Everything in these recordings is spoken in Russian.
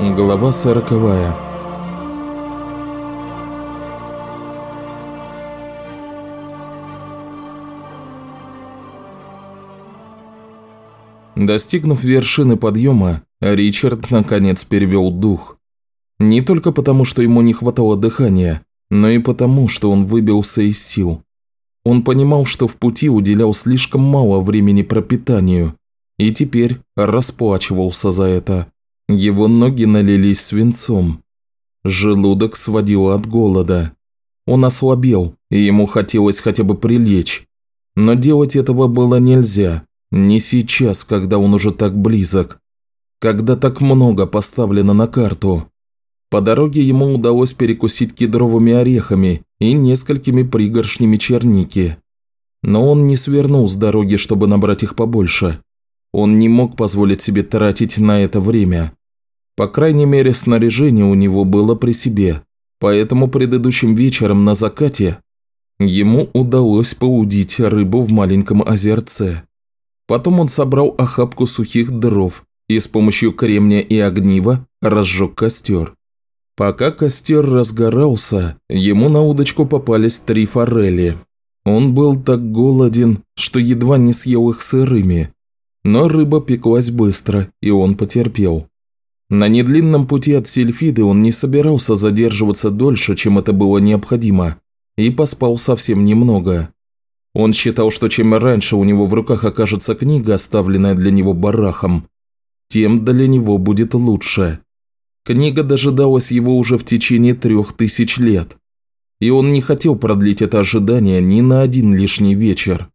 Глава сороковая. Достигнув вершины подъема, Ричард наконец перевел дух. Не только потому, что ему не хватало дыхания, но и потому, что он выбился из сил. Он понимал, что в пути уделял слишком мало времени пропитанию, и теперь расплачивался за это. Его ноги налились свинцом. Желудок сводило от голода. Он ослабел, и ему хотелось хотя бы прилечь. Но делать этого было нельзя. Не сейчас, когда он уже так близок. Когда так много поставлено на карту. По дороге ему удалось перекусить кедровыми орехами и несколькими пригоршнями черники. Но он не свернул с дороги, чтобы набрать их побольше. Он не мог позволить себе тратить на это время. По крайней мере, снаряжение у него было при себе, поэтому предыдущим вечером на закате ему удалось поудить рыбу в маленьком озерце. Потом он собрал охапку сухих дров и с помощью кремня и огнива разжег костер. Пока костер разгорался, ему на удочку попались три форели. Он был так голоден, что едва не съел их сырыми. Но рыба пеклась быстро, и он потерпел. На недлинном пути от Сильфиды он не собирался задерживаться дольше, чем это было необходимо, и поспал совсем немного. Он считал, что чем раньше у него в руках окажется книга, оставленная для него барахом, тем для него будет лучше. Книга дожидалась его уже в течение трех тысяч лет, и он не хотел продлить это ожидание ни на один лишний вечер.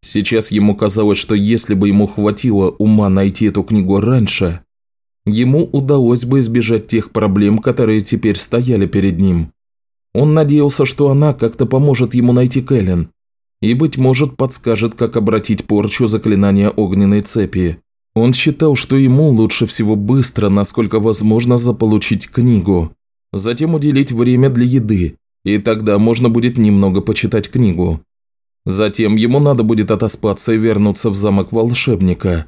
Сейчас ему казалось, что если бы ему хватило ума найти эту книгу раньше, ему удалось бы избежать тех проблем, которые теперь стояли перед ним. Он надеялся, что она как-то поможет ему найти Кэлен и, быть может, подскажет, как обратить порчу заклинания огненной цепи. Он считал, что ему лучше всего быстро, насколько возможно, заполучить книгу, затем уделить время для еды, и тогда можно будет немного почитать книгу. Затем ему надо будет отоспаться и вернуться в замок волшебника.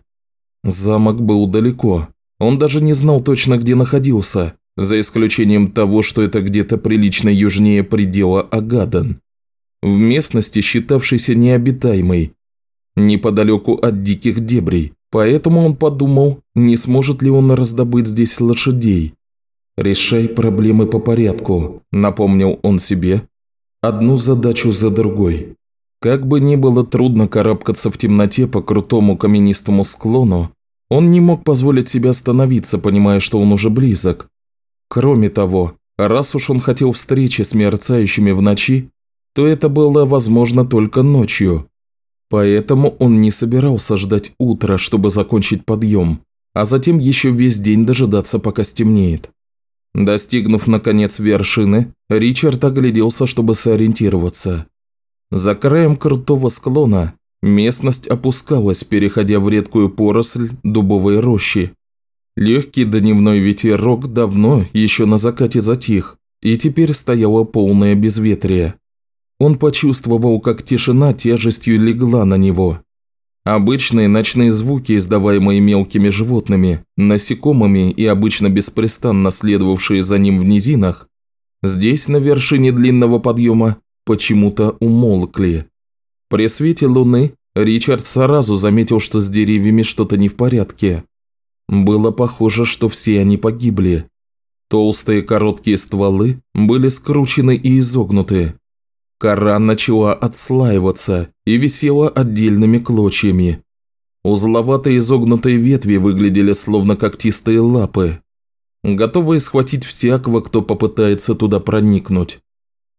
Замок был далеко, он даже не знал точно, где находился, за исключением того, что это где-то прилично южнее предела Агадан, в местности, считавшейся необитаемой, неподалеку от диких дебрей, поэтому он подумал, не сможет ли он раздобыть здесь лошадей. «Решай проблемы по порядку», – напомнил он себе, – «одну задачу за другой». Как бы ни было трудно карабкаться в темноте по крутому каменистому склону, он не мог позволить себе остановиться, понимая, что он уже близок. Кроме того, раз уж он хотел встречи с мерцающими в ночи, то это было возможно только ночью. Поэтому он не собирался ждать утра, чтобы закончить подъем, а затем еще весь день дожидаться, пока стемнеет. Достигнув, наконец, вершины, Ричард огляделся, чтобы сориентироваться. За краем крутого склона Местность опускалась, переходя в редкую поросль дубовой рощи. Легкий дневной ветерок давно, еще на закате затих, и теперь стояло полное безветрие. Он почувствовал, как тишина тяжестью легла на него. Обычные ночные звуки, издаваемые мелкими животными, насекомыми и обычно беспрестанно следовавшие за ним в низинах, здесь, на вершине длинного подъема, почему-то умолкли. При свете луны Ричард сразу заметил, что с деревьями что-то не в порядке. Было похоже, что все они погибли. Толстые короткие стволы были скручены и изогнуты. Кора начала отслаиваться и висела отдельными клочьями. Узловатые изогнутые ветви выглядели словно когтистые лапы, готовые схватить всякого, кто попытается туда проникнуть.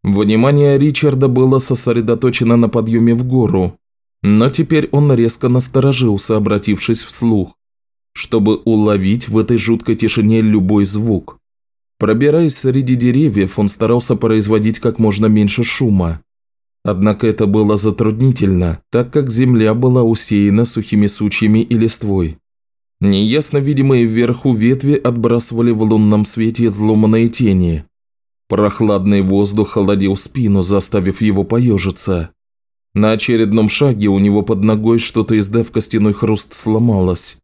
Внимание Ричарда было сосредоточено на подъеме в гору, но теперь он резко насторожился, обратившись вслух, чтобы уловить в этой жуткой тишине любой звук. Пробираясь среди деревьев, он старался производить как можно меньше шума. Однако это было затруднительно, так как земля была усеяна сухими сучьями и листвой. Неясно видимые вверху ветви отбрасывали в лунном свете изломанные тени, Прохладный воздух холодил спину, заставив его поежиться. На очередном шаге у него под ногой что-то, издав костяной хруст, сломалось.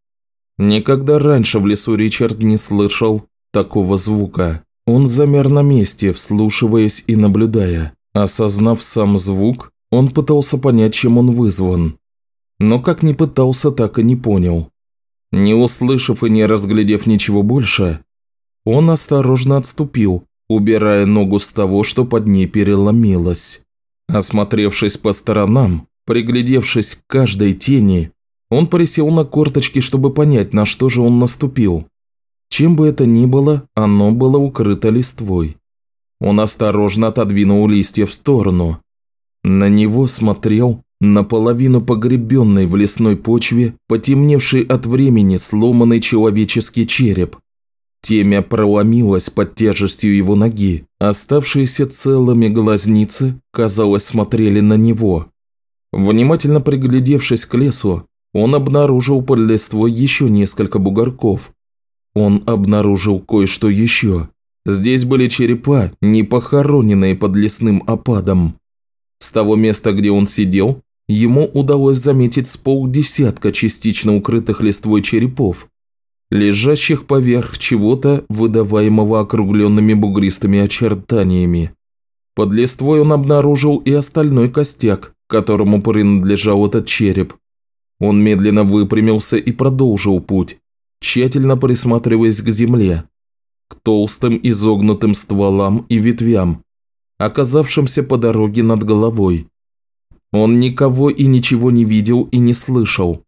Никогда раньше в лесу Ричард не слышал такого звука. Он замер на месте, вслушиваясь и наблюдая. Осознав сам звук, он пытался понять, чем он вызван. Но как ни пытался, так и не понял. Не услышав и не разглядев ничего больше, он осторожно отступил, убирая ногу с того, что под ней переломилось. Осмотревшись по сторонам, приглядевшись к каждой тени, он присел на корточки, чтобы понять, на что же он наступил. Чем бы это ни было, оно было укрыто листвой. Он осторожно отодвинул листья в сторону. На него смотрел наполовину погребенный в лесной почве, потемневший от времени сломанный человеческий череп. Темя проломилась под тяжестью его ноги. Оставшиеся целыми глазницы, казалось, смотрели на него. Внимательно приглядевшись к лесу, он обнаружил под листвой еще несколько бугорков, он обнаружил кое-что еще. Здесь были черепа, не похороненные под лесным опадом. С того места, где он сидел, ему удалось заметить с полдесятка частично укрытых листвой черепов, лежащих поверх чего-то, выдаваемого округленными бугристыми очертаниями. Под листвой он обнаружил и остальной костяк, которому принадлежал этот череп. Он медленно выпрямился и продолжил путь, тщательно присматриваясь к земле, к толстым изогнутым стволам и ветвям, оказавшимся по дороге над головой. Он никого и ничего не видел и не слышал.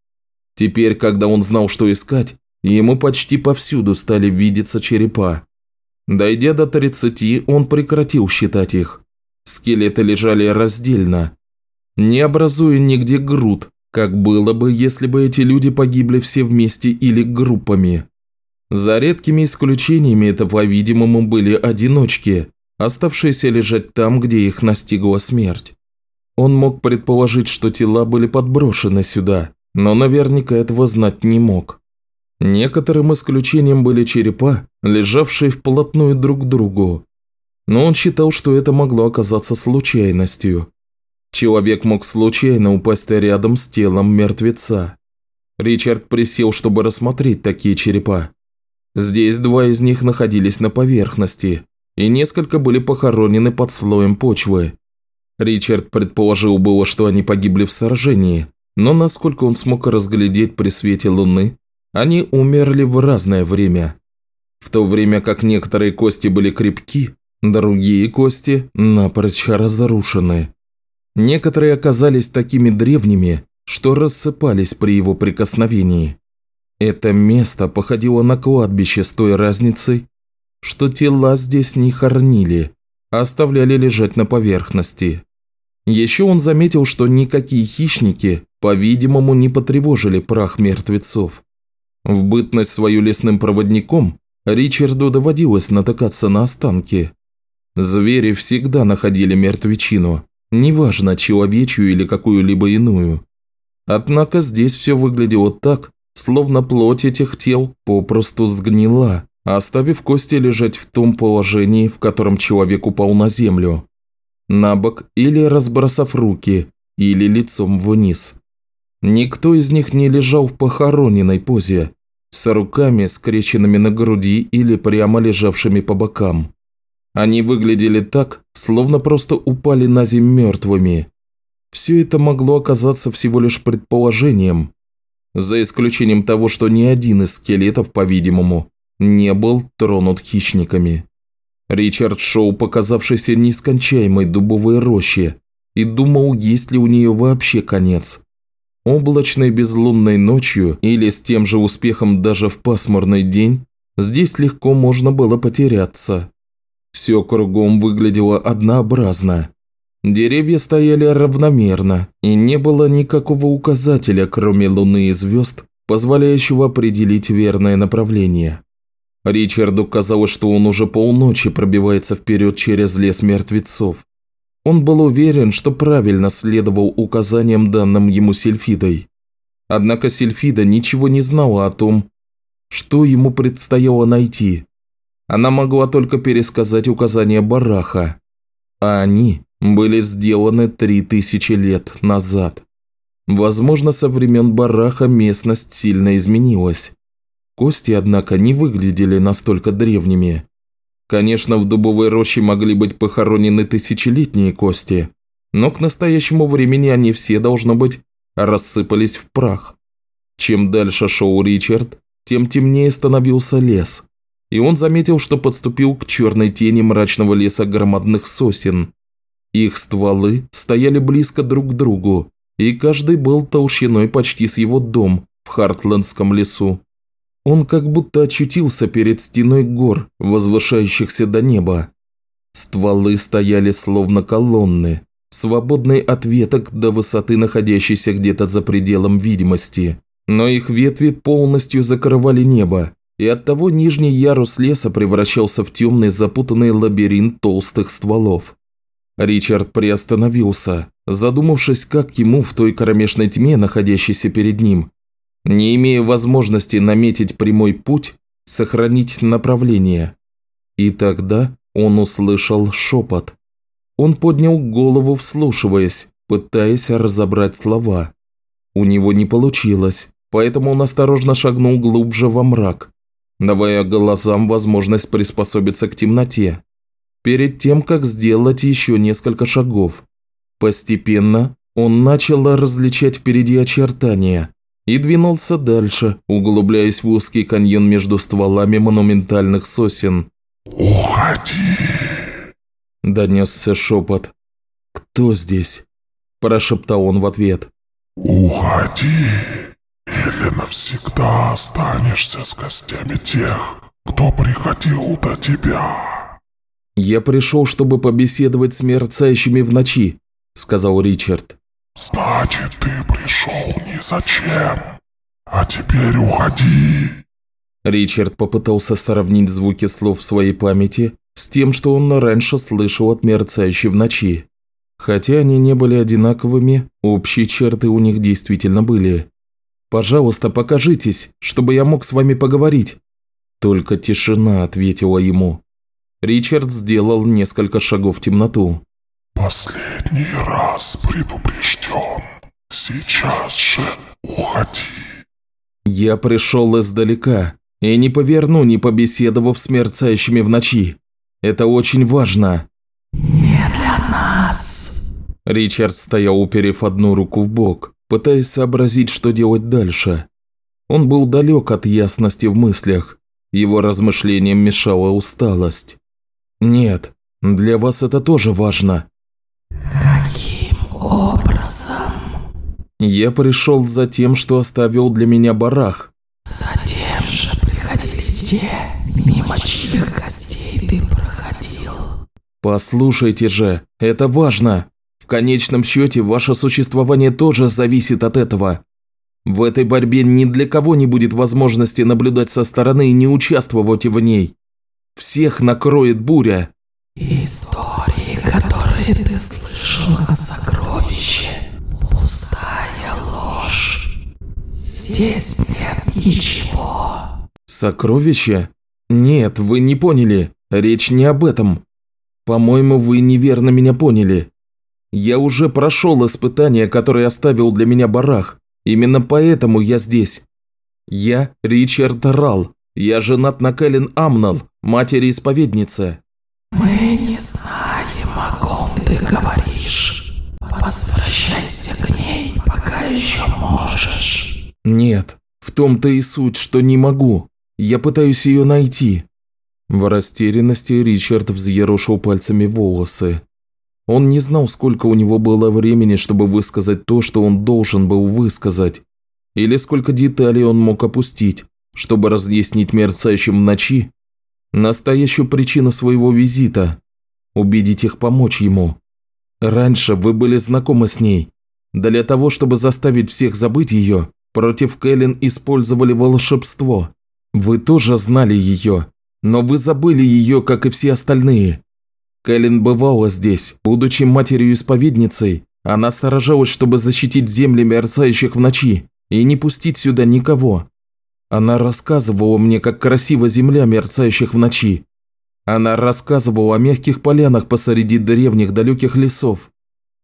Теперь, когда он знал, что искать, ему почти повсюду стали видеться черепа. Дойдя до 30, он прекратил считать их. Скелеты лежали раздельно, не образуя нигде груд, как было бы, если бы эти люди погибли все вместе или группами. За редкими исключениями это, по-видимому, были одиночки, оставшиеся лежать там, где их настигла смерть. Он мог предположить, что тела были подброшены сюда, но наверняка этого знать не мог. Некоторым исключением были черепа, лежавшие вплотную друг к другу. Но он считал, что это могло оказаться случайностью. Человек мог случайно упасть рядом с телом мертвеца. Ричард присел, чтобы рассмотреть такие черепа. Здесь два из них находились на поверхности, и несколько были похоронены под слоем почвы. Ричард предположил было, что они погибли в сражении, но насколько он смог разглядеть при свете луны, они умерли в разное время. В то время как некоторые кости были крепки, другие кости напрочь разрушены. Некоторые оказались такими древними, что рассыпались при его прикосновении. Это место походило на кладбище с той разницей, что тела здесь не хоронили, а оставляли лежать на поверхности. Еще он заметил, что никакие хищники, по-видимому, не потревожили прах мертвецов. В бытность свою лесным проводником Ричарду доводилось натыкаться на останки. Звери всегда находили мертвечину, неважно, человечью или какую-либо иную. Однако здесь все выглядело так, словно плоть этих тел попросту сгнила, оставив кости лежать в том положении, в котором человек упал на землю. На бок или разбросав руки, или лицом вниз. Никто из них не лежал в похороненной позе, с руками скрещенными на груди или прямо лежавшими по бокам. Они выглядели так, словно просто упали на землю мертвыми. Все это могло оказаться всего лишь предположением, за исключением того, что ни один из скелетов, по-видимому, не был тронут хищниками. Ричард шел показавшейся нескончаемой дубовой роще и думал, есть ли у нее вообще конец. Облачной безлунной ночью или с тем же успехом даже в пасмурный день здесь легко можно было потеряться. Все кругом выглядело однообразно. Деревья стояли равномерно, и не было никакого указателя, кроме луны и звезд, позволяющего определить верное направление. Ричарду казалось, что он уже полночи пробивается вперед через лес мертвецов. Он был уверен, что правильно следовал указаниям, данным ему Сильфидой. Однако Сильфида ничего не знала о том, что ему предстояло найти. Она могла только пересказать указания Бараха, а они были сделаны три тысячи лет назад. Возможно, со времен Бараха местность сильно изменилась. Кости, однако, не выглядели настолько древними. Конечно, в дубовой роще могли быть похоронены тысячелетние кости, но к настоящему времени они все, должно быть, рассыпались в прах. Чем дальше шел Ричард, тем темнее становился лес, и он заметил, что подступил к черной тени мрачного леса громадных сосен. Их стволы стояли близко друг к другу, и каждый был толщиной почти с его дом в Хартлендском лесу. Он как будто очутился перед стеной гор, возвышающихся до неба. Стволы стояли словно колонны, свободные от веток до высоты, находящейся где-то за пределом видимости. Но их ветви полностью закрывали небо, и оттого нижний ярус леса превращался в темный запутанный лабиринт толстых стволов. Ричард приостановился, задумавшись, как ему в той кромешной тьме, находящейся перед ним, не имея возможности наметить прямой путь, сохранить направление. И тогда он услышал шепот. Он поднял голову, вслушиваясь, пытаясь разобрать слова. У него не получилось, поэтому он осторожно шагнул глубже во мрак, давая глазам возможность приспособиться к темноте перед тем, как сделать еще несколько шагов. Постепенно он начал различать впереди очертания и двинулся дальше, углубляясь в узкий каньон между стволами монументальных сосен. «Уходи!» – донесся шепот. «Кто здесь?» – прошептал он в ответ. «Уходи, или навсегда останешься с костями тех, кто приходил до тебя». «Я пришел, чтобы побеседовать с мерцающими в ночи», – сказал Ричард. «Значит, ты зачем, а теперь уходи». Ричард попытался сравнить звуки слов в своей памяти с тем, что он раньше слышал от мерцающей в ночи. Хотя они не были одинаковыми, общие черты у них действительно были. «Пожалуйста, покажитесь, чтобы я мог с вами поговорить». Только тишина ответила ему. Ричард сделал несколько шагов в темноту. «Последний раз предупрежден. Сейчас же уходи». «Я пришел издалека и не поверну, не побеседовав с мерцающими в ночи. Это очень важно». «Не для нас». Ричард стоял, уперев одну руку в бок, пытаясь сообразить, что делать дальше. Он был далек от ясности в мыслях. Его размышлениям мешала усталость. «Нет, для вас это тоже важно». «Каким образом?» «Я пришел за тем, что оставил для меня барах». «Затем же приходили те, мимо чьих гостей ты проходил». «Послушайте же, это важно. В конечном счете, ваше существование тоже зависит от этого. В этой борьбе ни для кого не будет возможности наблюдать со стороны и не участвовать в ней. Всех накроет буря. Истории, которые ты слышал о сокровище, Здесь нет ничего. Сокровище? Нет, вы не поняли. Речь не об этом. По-моему, вы неверно меня поняли. Я уже прошел испытание, которое оставил для меня барах. Именно поэтому я здесь. Я Ричард Рал. Я женат на Кэлен Амнал, матери-исповедницы». «Мы не знаем, о ком ты говоришь. Возвращайся к ней, пока еще можешь». «Нет, в том-то и суть, что не могу. Я пытаюсь ее найти». В растерянности Ричард взъерошил пальцами волосы. Он не знал, сколько у него было времени, чтобы высказать то, что он должен был высказать, или сколько деталей он мог опустить, чтобы разъяснить мерцающим в ночи настоящую причину своего визита, убедить их помочь ему. Раньше вы были знакомы с ней. Для того, чтобы заставить всех забыть ее, против Кэлен использовали волшебство. Вы тоже знали ее, но вы забыли ее, как и все остальные. Кэлен бывала здесь, будучи матерью-исповедницей, она сторожалась, чтобы защитить земли мерцающих в ночи и не пустить сюда никого. Она рассказывала мне, как красива земля, мерцающих в ночи. Она рассказывала о мягких полянах посреди древних далеких лесов.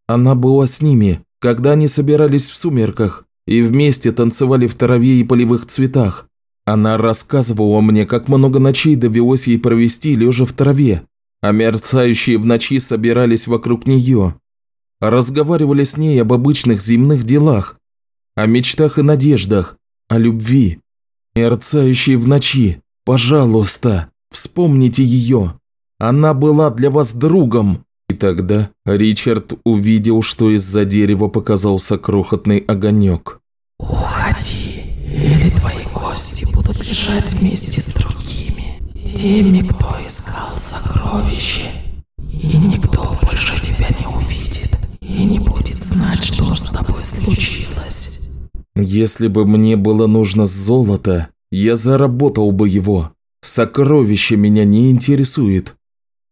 Она была с ними, когда они собирались в сумерках и вместе танцевали в траве и полевых цветах. Она рассказывала мне, как много ночей довелось ей провести, лежа в траве, а мерцающие в ночи собирались вокруг нее. Разговаривали с ней об обычных земных делах, о мечтах и надеждах, о любви. Мерцающие в ночи, пожалуйста, вспомните ее. Она была для вас другом. И тогда Ричард увидел, что из-за дерева показался крохотный огонек. «Уходи, или твои кости будут лежать вместе с другими, теми, кто искал сокровища. И никто больше тебя не увидит и не будет знать, что с тобой случилось». Если бы мне было нужно золото, я заработал бы его. Сокровище меня не интересует.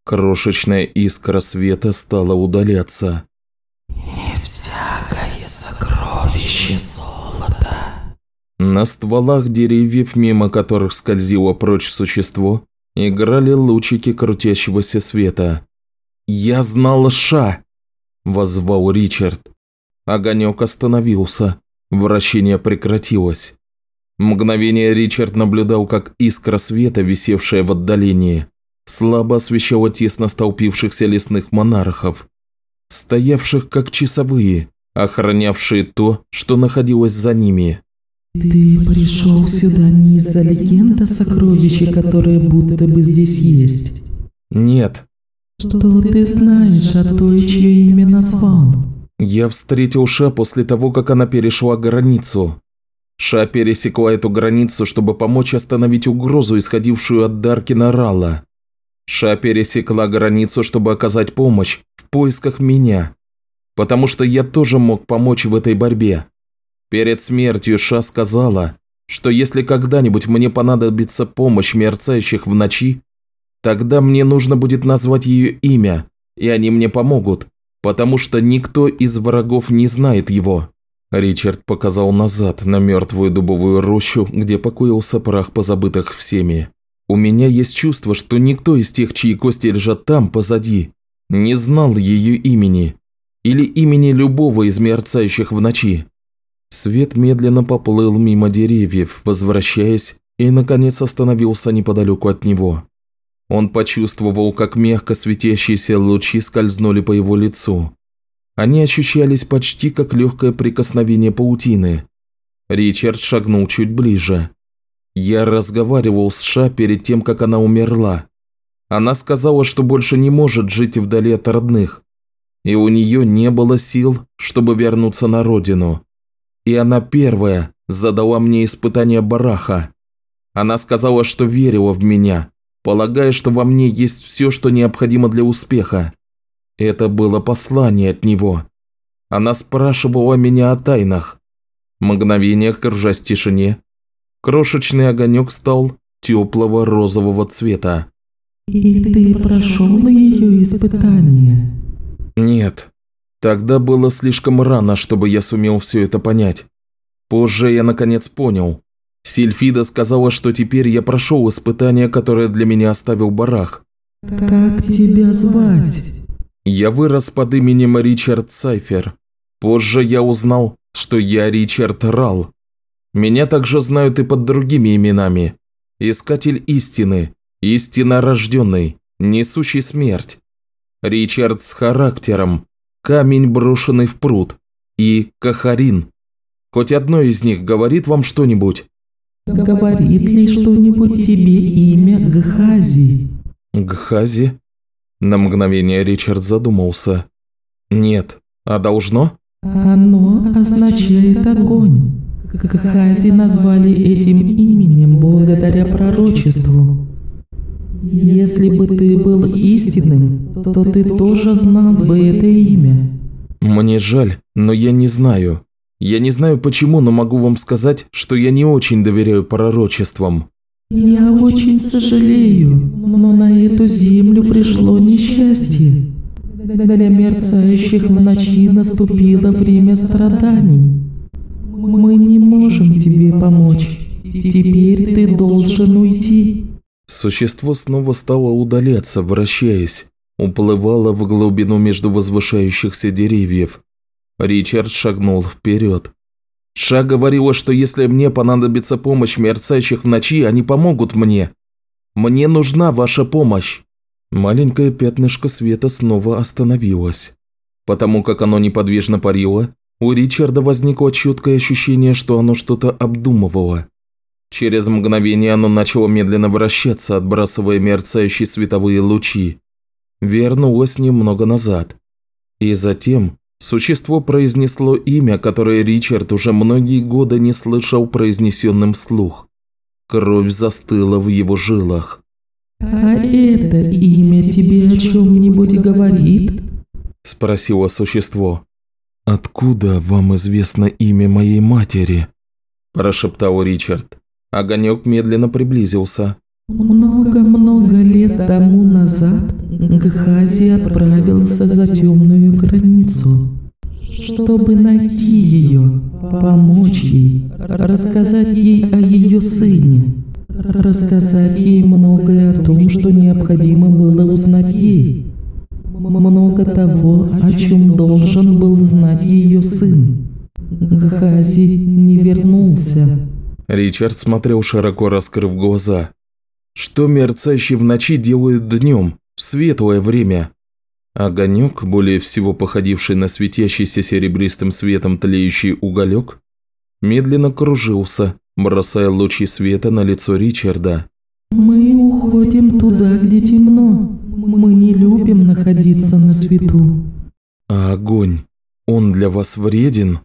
Крошечная искра света стала удаляться. «Не всякое сокровище золото». На стволах деревьев, мимо которых скользило прочь существо, играли лучики крутящегося света. «Я знал Ша!» – воззвал Ричард. Огонек остановился, вращение прекратилось. Мгновение Ричард наблюдал, как искра света, висевшая в отдалении, слабо освещала тесно столпившихся лесных монархов, стоявших как часовые, охранявшие то, что находилось за ними. Ты пришел сюда не из-за легенд о сокровище, которое будто бы здесь есть. Нет, Что ты знаешь о той, чье имя назвал? я встретил Ша после того, как она перешла границу. Ша пересекла эту границу, чтобы помочь остановить угрозу, исходившую от Даркина Ралла. Ша пересекла границу, чтобы оказать помощь в поисках меня, потому что я тоже мог помочь в этой борьбе. Перед смертью Ша сказала, что если когда-нибудь мне понадобится помощь мерцающих в ночи, тогда мне нужно будет назвать ее имя, и они мне помогут, потому что никто из врагов не знает его. Ричард показал назад на мертвую дубовую рощу, где покоился прах позабытых всеми. У меня есть чувство, что никто из тех, чьи кости лежат там, позади, не знал ее имени. Или имени любого из мерцающих в ночи. Свет медленно поплыл мимо деревьев, возвращаясь, и, наконец, остановился неподалеку от него. Он почувствовал, как мягко светящиеся лучи скользнули по его лицу. Они ощущались почти как легкое прикосновение паутины. Ричард шагнул чуть ближе. Я разговаривал с Ша перед тем, как она умерла. Она сказала, что больше не может жить вдали от родных. И у нее не было сил, чтобы вернуться на родину. И она первая задала мне испытание бараха. Она сказала, что верила в меня, полагая, что во мне есть все, что необходимо для успеха. Это было послание от него. Она спрашивала меня о тайнах. Мгновение, кружась в тишине, крошечный огонек стал теплого розового цвета. И ты прошел ее испытание. Нет, тогда было слишком рано, чтобы я сумел все это понять. Позже я наконец понял. Сильфида сказала, что теперь я прошел испытание, которое для меня оставил барах. Как тебя звать? Я вырос под именем Ричард Сайфер. Позже я узнал, что я Ричард Рал. Меня также знают и под другими именами. Искатель истины, истинно рожденный, несущий смерть. Ричард с характером, камень, брошенный в пруд, и Кахарин. Хоть одно из них говорит вам что-нибудь? Говорит ли что-нибудь тебе имя Гхази? Гхази? На мгновение Ричард задумался. Нет, а должно? Оно означает огонь. Гхази назвали этим именем благодаря пророчеству. Если бы ты был истинным, то ты тоже знал бы это имя. Мне жаль, но я не знаю. Я не знаю почему, но могу вам сказать, что я не очень доверяю пророчествам. Я очень сожалею, но на эту землю пришло несчастье. Для мерцающих в ночи наступило время страданий. Мы не можем тебе помочь. Теперь ты должен уйти. Существо снова стало удаляться, вращаясь, уплывало в глубину между возвышающихся деревьев. Ричард шагнул вперед. Ша говорила, что если мне понадобится помощь мерцающих в ночи, они помогут мне. Мне нужна ваша помощь. Маленькое пятнышко света снова остановилось. Потому как оно неподвижно парило, у Ричарда возникло чуткое ощущение, что оно что-то обдумывало. Через мгновение оно начало медленно вращаться, отбрасывая мерцающие световые лучи. Вернулось немного назад. И затем существо произнесло имя, которое Ричард уже многие годы не слышал произнесенным вслух. Кровь застыла в его жилах. «А это имя тебе о чем-нибудь говорит?» – спросило существо. «Откуда вам известно имя моей матери?» – прошептал Ричард. Огонек медленно приблизился. Много-много лет тому назад Гхази отправился за темную границу, чтобы найти ее, помочь ей, рассказать ей о ее сыне, рассказать ей многое о том, что необходимо было узнать ей. Много того, о чем должен был знать ее сын. Гхази не вернулся. Ричард смотрел широко раскрыв глаза. Что мерцающие в ночи делают днем, в светлое время? Огонек, более всего походивший на светящийся серебристым светом тлеющий уголек, медленно кружился, бросая лучи света на лицо Ричарда. «Мы уходим туда, где темно. Мы не любим находиться на свету». «А огонь, он для вас вреден?»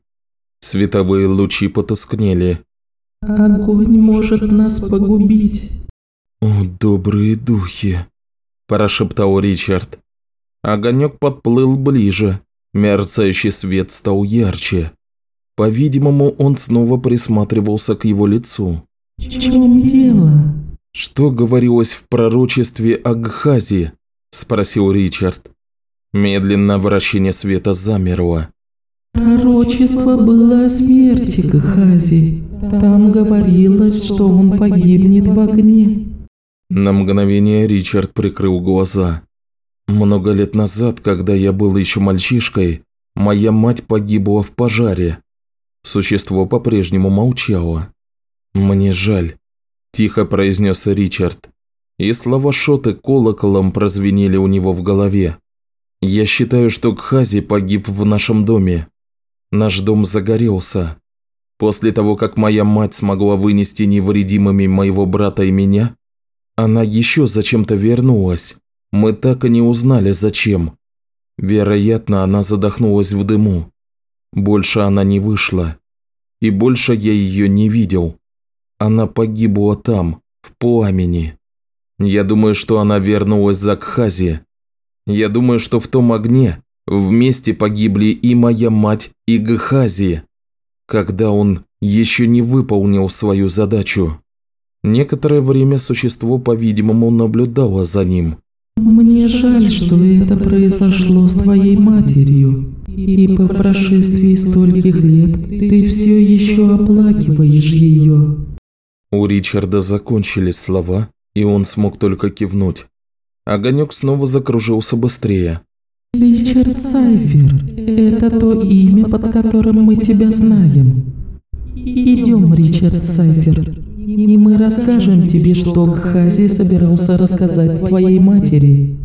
Световые лучи потускнели. «Огонь может нас погубить». «О, добрые духи!» – прошептал Ричард. Огонек подплыл ближе, мерцающий свет стал ярче. По-видимому, он снова присматривался к его лицу. «В чем дело?» «Что говорилось в пророчестве о Гхази?» – спросил Ричард. Медленно вращение света замерло. Пророчество было о смерти Гхази. Там говорилось, что он погибнет в огне. На мгновение Ричард прикрыл глаза. Много лет назад, когда я был еще мальчишкой, моя мать погибла в пожаре. Существо по-прежнему молчало. «Мне жаль», – тихо произнес Ричард. И слова Шоты колоколом прозвенели у него в голове. «Я считаю, что Кхази погиб в нашем доме. Наш дом загорелся. После того, как моя мать смогла вынести невредимыми моего брата и меня, она еще зачем-то вернулась. Мы так и не узнали, зачем. Вероятно, она задохнулась в дыму. Больше она не вышла. И больше я ее не видел. Она погибла там, в пламени. Я думаю, что она вернулась за Кхази. Я думаю, что в том огне вместе погибли и моя мать, и Гхази, когда он еще не выполнил свою задачу. Некоторое время существо, по-видимому, наблюдало за ним. «Мне жаль, что это произошло с твоей матерью, и по прошествии стольких лет ты все еще оплакиваешь ее». У Ричарда закончились слова, и он смог только кивнуть. Огонек снова закружился быстрее. «Ричард Сайфер, это то имя, под которым мы тебя знаем. Идем, Ричард Сайфер, и мы расскажем тебе, что Гхази собирался рассказать твоей матери.